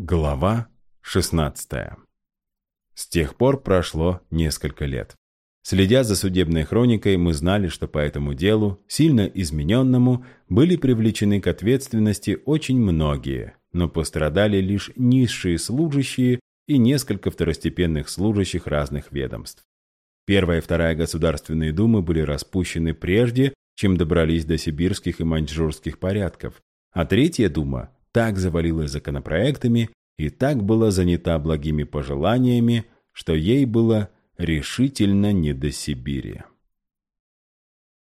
Глава 16 С тех пор прошло несколько лет. Следя за судебной хроникой, мы знали, что по этому делу, сильно измененному, были привлечены к ответственности очень многие, но пострадали лишь низшие служащие и несколько второстепенных служащих разных ведомств. Первая и Вторая Государственные Думы были распущены прежде, чем добрались до сибирских и маньчжурских порядков, а Третья Дума так завалилась законопроектами и так была занята благими пожеланиями, что ей было решительно не до Сибири.